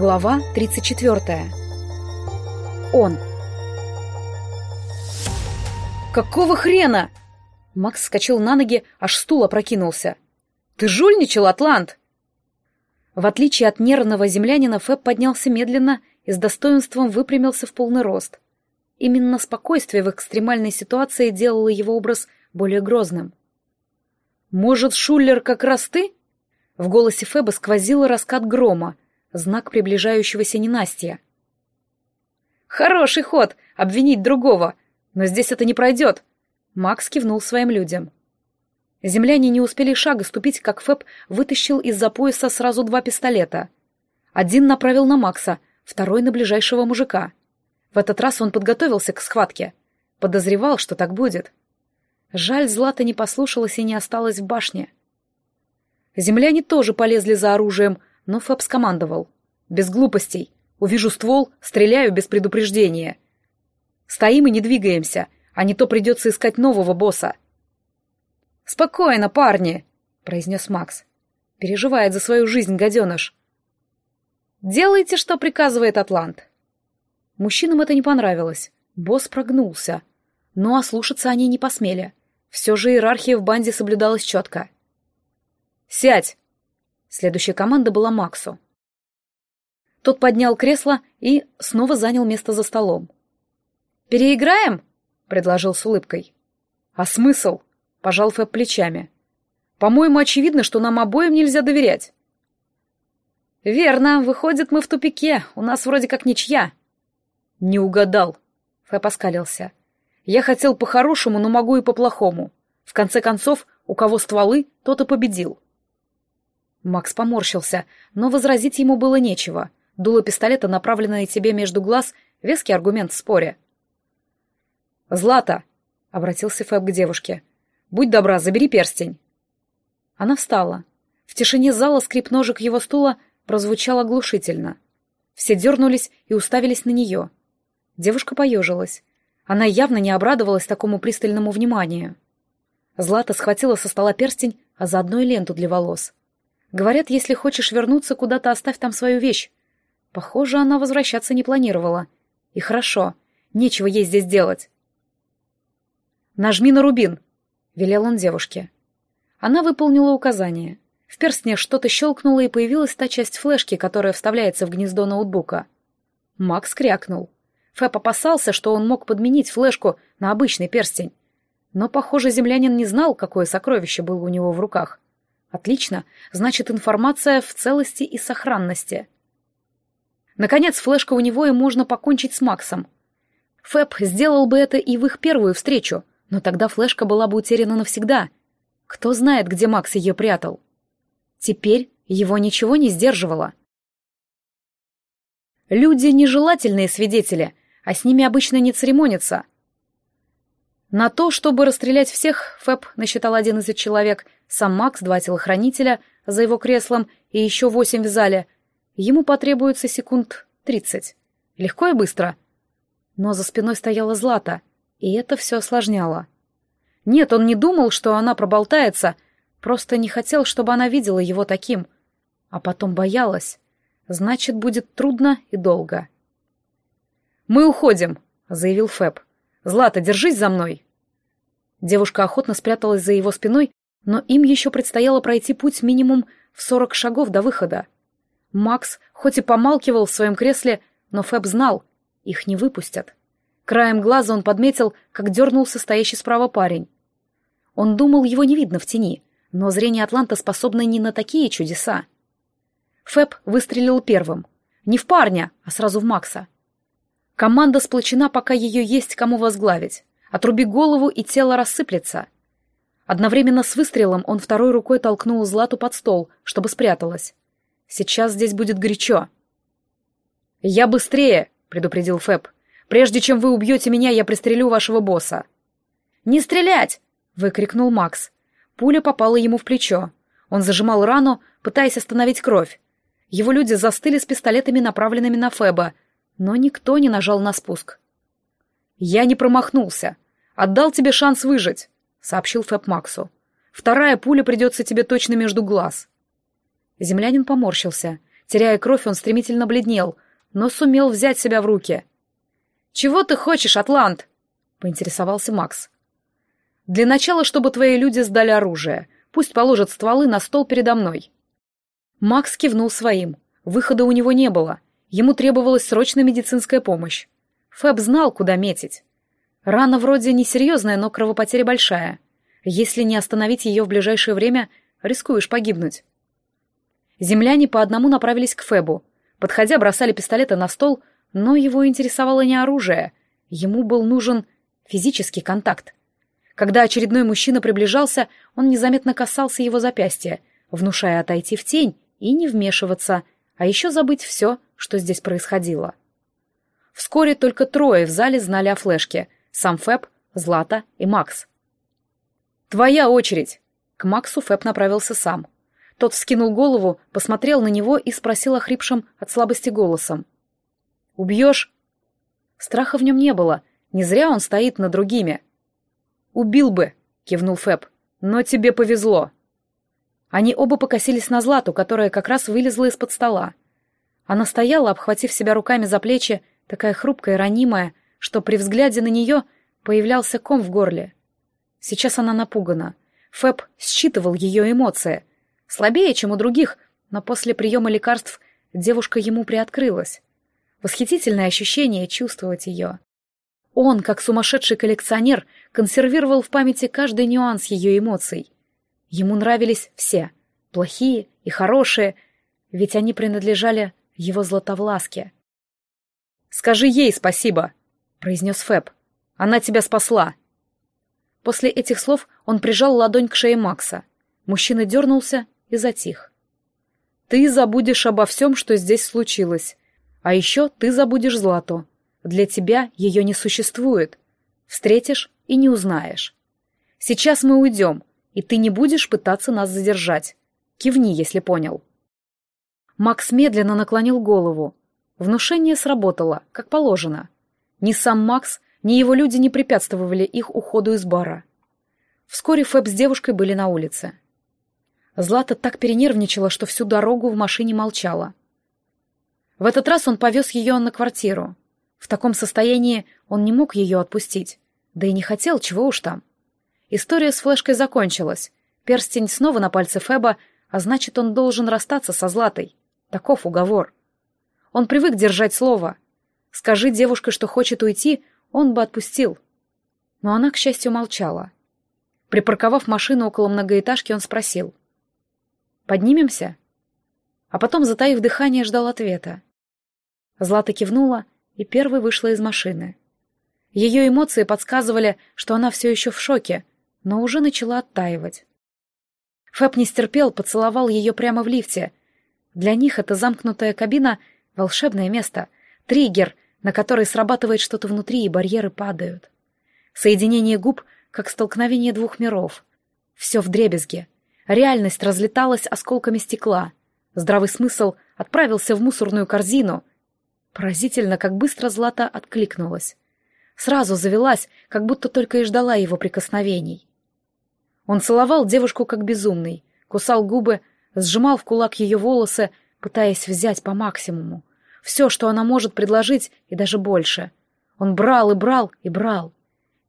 Глава 34. Он. «Какого хрена?» Макс скочил на ноги, аж стул опрокинулся. «Ты жульничал, Атлант?» В отличие от нервного землянина, Фэб поднялся медленно и с достоинством выпрямился в полный рост. Именно спокойствие в экстремальной ситуации делало его образ более грозным. «Может, Шуллер как раз ты?» В голосе Феба сквозило раскат грома, знак приближающегося ненастья. «Хороший ход — обвинить другого, но здесь это не пройдет!» Макс кивнул своим людям. Земляне не успели шага ступить, как Фэб вытащил из-за пояса сразу два пистолета. Один направил на Макса, второй на ближайшего мужика. В этот раз он подготовился к схватке. Подозревал, что так будет. Жаль, Злата не послушалась и не осталась в башне. Земляне тоже полезли за оружием, но Фэб скомандовал. «Без глупостей. Увижу ствол, стреляю без предупреждения. Стоим и не двигаемся, а не то придется искать нового босса». «Спокойно, парни», — произнес Макс. Переживает за свою жизнь гаденыш. «Делайте, что приказывает Атлант». Мужчинам это не понравилось. Босс прогнулся. Но ослушаться они не посмели. Все же иерархия в банде соблюдалась четко. «Сядь!» Следующая команда была Максу. Тот поднял кресло и снова занял место за столом. «Переиграем?» — предложил с улыбкой. «А смысл?» — пожал Фэб плечами. «По-моему, очевидно, что нам обоим нельзя доверять». «Верно, выходит, мы в тупике, у нас вроде как ничья». «Не угадал», — Фэб оскалился. «Я хотел по-хорошему, но могу и по-плохому. В конце концов, у кого стволы, тот и победил». Макс поморщился, но возразить ему было нечего. Дуло пистолета, направленное тебе между глаз, веский аргумент в споре. «Злата!» — обратился Фэб к девушке. «Будь добра, забери перстень». Она встала. В тишине зала скрип ножек его стула прозвучал оглушительно. Все дернулись и уставились на нее. Девушка поежилась. Она явно не обрадовалась такому пристальному вниманию. Злата схватила со стола перстень, а заодно и ленту для волос. Говорят, если хочешь вернуться куда-то, оставь там свою вещь. Похоже, она возвращаться не планировала. И хорошо, нечего ей здесь делать. «Нажми на рубин», — велел он девушке. Она выполнила указание. В перстне что-то щелкнуло, и появилась та часть флешки, которая вставляется в гнездо ноутбука. Макс крякнул. Фэп опасался, что он мог подменить флешку на обычный перстень. Но, похоже, землянин не знал, какое сокровище было у него в руках. Отлично, значит, информация в целости и сохранности. Наконец, флешка у него, и можно покончить с Максом. Фэб сделал бы это и в их первую встречу, но тогда флешка была бы утеряна навсегда. Кто знает, где Макс ее прятал. Теперь его ничего не сдерживало. Люди — нежелательные свидетели, а с ними обычно не церемонятся. На то, чтобы расстрелять всех, Фэб насчитал один из человек, сам Макс, два телохранителя за его креслом и еще восемь в зале. Ему потребуется секунд тридцать. Легко и быстро. Но за спиной стояла Злата, и это все осложняло. Нет, он не думал, что она проболтается, просто не хотел, чтобы она видела его таким. А потом боялась. Значит, будет трудно и долго. «Мы уходим», — заявил Фэб. «Злата, держись за мной!» Девушка охотно спряталась за его спиной, но им еще предстояло пройти путь минимум в сорок шагов до выхода. Макс хоть и помалкивал в своем кресле, но Фэб знал, их не выпустят. Краем глаза он подметил, как дернулся стоящий справа парень. Он думал, его не видно в тени, но зрение Атланта способно не на такие чудеса. Фэб выстрелил первым. Не в парня, а сразу в Макса. Команда сплочена, пока ее есть кому возглавить. Отруби голову, и тело рассыплется. Одновременно с выстрелом он второй рукой толкнул Злату под стол, чтобы спряталась. Сейчас здесь будет горячо. «Я быстрее!» — предупредил Фэб. «Прежде чем вы убьете меня, я пристрелю вашего босса». «Не стрелять!» — выкрикнул Макс. Пуля попала ему в плечо. Он зажимал рану, пытаясь остановить кровь. Его люди застыли с пистолетами, направленными на Феба, но никто не нажал на спуск. «Я не промахнулся. Отдал тебе шанс выжить», — сообщил Фэб Максу. «Вторая пуля придется тебе точно между глаз». Землянин поморщился. Теряя кровь, он стремительно бледнел, но сумел взять себя в руки. «Чего ты хочешь, Атлант?» — поинтересовался Макс. «Для начала, чтобы твои люди сдали оружие. Пусть положат стволы на стол передо мной». Макс кивнул своим. Выхода у него не было. Ему требовалась срочная медицинская помощь. Фэб знал, куда метить. Рана вроде несерьезная, но кровопотеря большая. Если не остановить ее в ближайшее время, рискуешь погибнуть. Земляне по одному направились к Фэбу. Подходя, бросали пистолеты на стол, но его интересовало не оружие. Ему был нужен физический контакт. Когда очередной мужчина приближался, он незаметно касался его запястья, внушая отойти в тень и не вмешиваться, а еще забыть все, что здесь происходило. Вскоре только трое в зале знали о флешке — сам Фэб, Злата и Макс. «Твоя очередь!» К Максу Фэб направился сам. Тот вскинул голову, посмотрел на него и спросил охрипшим от слабости голосом. «Убьешь?» Страха в нем не было, не зря он стоит над другими. «Убил бы!» — кивнул Фэб. «Но тебе повезло!» Они оба покосились на Злату, которая как раз вылезла из-под стола. Она стояла, обхватив себя руками за плечи, такая хрупкая и ранимая, что при взгляде на нее появлялся ком в горле. Сейчас она напугана. Фэб считывал ее эмоции. Слабее, чем у других, но после приема лекарств девушка ему приоткрылась. Восхитительное ощущение чувствовать ее. Он, как сумасшедший коллекционер, консервировал в памяти каждый нюанс ее эмоций. Ему нравились все, плохие и хорошие, ведь они принадлежали его златовласке. «Скажи ей спасибо», — произнес Фэб. «Она тебя спасла». После этих слов он прижал ладонь к шее Макса. Мужчина дернулся и затих. «Ты забудешь обо всем, что здесь случилось. А еще ты забудешь Злату. Для тебя ее не существует. Встретишь и не узнаешь. Сейчас мы уйдем, и ты не будешь пытаться нас задержать. Кивни, если понял. Макс медленно наклонил голову. Внушение сработало, как положено. Ни сам Макс, ни его люди не препятствовали их уходу из бара. Вскоре Фэб с девушкой были на улице. Злата так перенервничала, что всю дорогу в машине молчала. В этот раз он повез ее на квартиру. В таком состоянии он не мог ее отпустить. Да и не хотел, чего уж там. История с флешкой закончилась. Перстень снова на пальце Феба, а значит, он должен расстаться со Златой. Таков уговор. Он привык держать слово. Скажи девушке, что хочет уйти, он бы отпустил. Но она, к счастью, молчала. Припарковав машину около многоэтажки, он спросил. «Поднимемся?» А потом, затаив дыхание, ждал ответа. Злата кивнула и первой вышла из машины. Ее эмоции подсказывали, что она все еще в шоке, но уже начала оттаивать. Фэб не стерпел, поцеловал ее прямо в лифте. Для них эта замкнутая кабина — волшебное место, триггер, на который срабатывает что-то внутри, и барьеры падают. Соединение губ, как столкновение двух миров. Все в дребезге. Реальность разлеталась осколками стекла. Здравый смысл отправился в мусорную корзину. Поразительно, как быстро Злата откликнулась. Сразу завелась, как будто только и ждала его прикосновений. Он целовал девушку как безумный, кусал губы, сжимал в кулак ее волосы, пытаясь взять по максимуму. Все, что она может предложить, и даже больше. Он брал и брал и брал.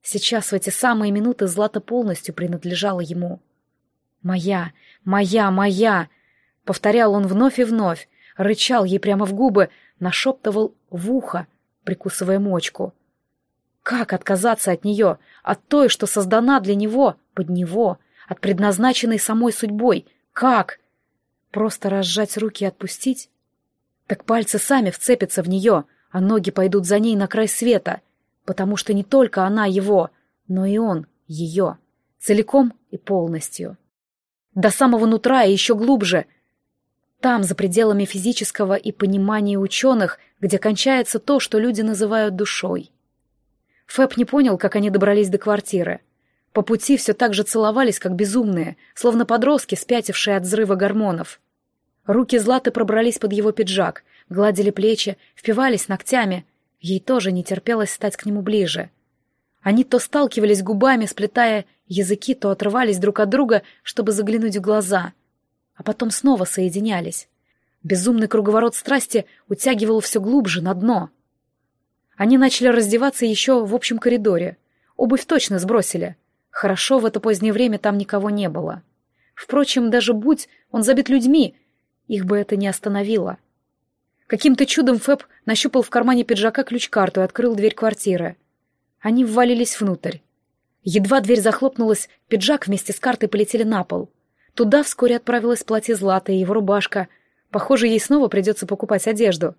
Сейчас, в эти самые минуты, Злата полностью принадлежала ему. «Моя, моя, моя!» — повторял он вновь и вновь, рычал ей прямо в губы, нашептывал в ухо, прикусывая мочку. Как отказаться от нее, от той, что создана для него, под него, от предназначенной самой судьбой? Как? Просто разжать руки и отпустить? Так пальцы сами вцепятся в нее, а ноги пойдут за ней на край света, потому что не только она его, но и он ее, целиком и полностью. До самого нутра и еще глубже. Там, за пределами физического и понимания ученых, где кончается то, что люди называют душой. Фэб не понял, как они добрались до квартиры. По пути все так же целовались, как безумные, словно подростки, спятившие от взрыва гормонов. Руки Златы пробрались под его пиджак, гладили плечи, впивались ногтями. Ей тоже не терпелось стать к нему ближе. Они то сталкивались губами, сплетая языки, то отрывались друг от друга, чтобы заглянуть в глаза, а потом снова соединялись. Безумный круговорот страсти утягивал все глубже на дно. Они начали раздеваться еще в общем коридоре. Обувь точно сбросили. Хорошо, в это позднее время там никого не было. Впрочем, даже будь он забит людьми, их бы это не остановило. Каким-то чудом Фэб нащупал в кармане пиджака ключ-карту и открыл дверь квартиры. Они ввалились внутрь. Едва дверь захлопнулась, пиджак вместе с картой полетели на пол. Туда вскоре отправилась платье Злата и его рубашка. Похоже, ей снова придется покупать одежду.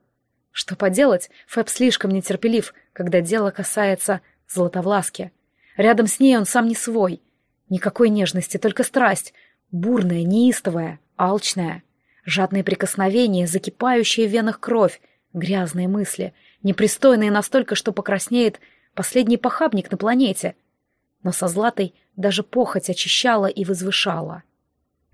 Что поделать, Фэб слишком нетерпелив, когда дело касается Златовласки. Рядом с ней он сам не свой. Никакой нежности, только страсть. Бурная, неистовая, алчная. Жадные прикосновения, закипающая в венах кровь, грязные мысли, непристойные настолько, что покраснеет последний похабник на планете. Но со Златой даже похоть очищала и возвышала.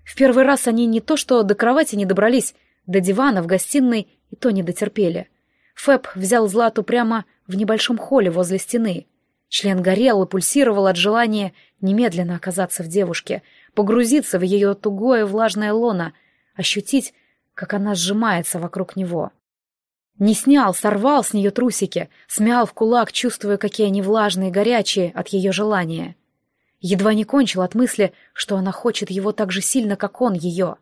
В первый раз они не то что до кровати не добрались, до дивана в гостиной и то не дотерпели. Фэб взял Злату прямо в небольшом холле возле стены. Член горел и пульсировал от желания немедленно оказаться в девушке, погрузиться в ее тугое влажное лоно, ощутить, как она сжимается вокруг него. Не снял, сорвал с нее трусики, смял в кулак, чувствуя, какие они влажные, горячие от ее желания. Едва не кончил от мысли, что она хочет его так же сильно, как он ее.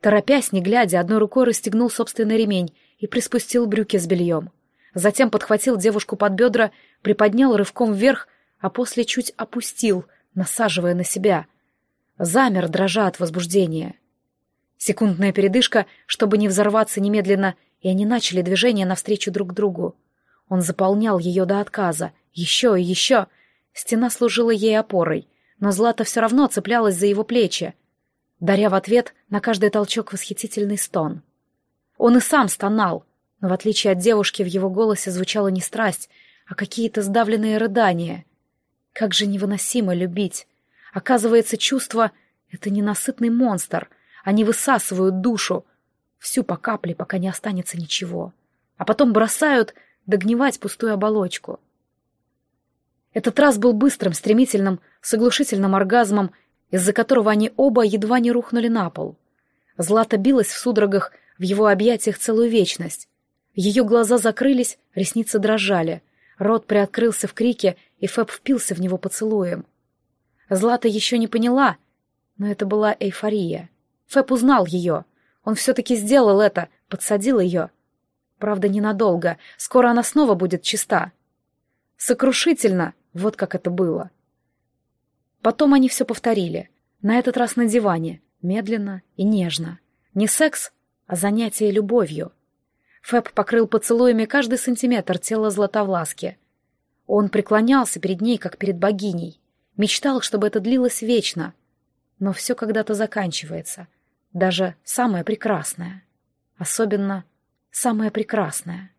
Торопясь, не глядя, одной рукой расстегнул собственный ремень и приспустил брюки с бельем. Затем подхватил девушку под бедра, приподнял рывком вверх, а после чуть опустил, насаживая на себя. Замер, дрожа от возбуждения. Секундная передышка, чтобы не взорваться немедленно — и они начали движение навстречу друг другу. Он заполнял ее до отказа. Еще и еще. Стена служила ей опорой, но Злата все равно цеплялась за его плечи, даря в ответ на каждый толчок восхитительный стон. Он и сам стонал, но в отличие от девушки в его голосе звучала не страсть, а какие-то сдавленные рыдания. Как же невыносимо любить. Оказывается, чувство — это ненасытный монстр. Они высасывают душу, всю по капле, пока не останется ничего, а потом бросают догнивать пустую оболочку. Этот раз был быстрым, стремительным, с оглушительным оргазмом, из-за которого они оба едва не рухнули на пол. Злата билась в судорогах в его объятиях целую вечность. Ее глаза закрылись, ресницы дрожали, рот приоткрылся в крике, и Фэб впился в него поцелуем. Злата еще не поняла, но это была эйфория. Фэб узнал ее — он все-таки сделал это, подсадил ее. Правда, ненадолго. Скоро она снова будет чиста. Сокрушительно, вот как это было. Потом они все повторили. На этот раз на диване, медленно и нежно. Не секс, а занятие любовью. Фэб покрыл поцелуями каждый сантиметр тела Златовласки. Он преклонялся перед ней, как перед богиней. Мечтал, чтобы это длилось вечно. Но все когда-то заканчивается — даже самое прекрасное. Особенно самое прекрасное.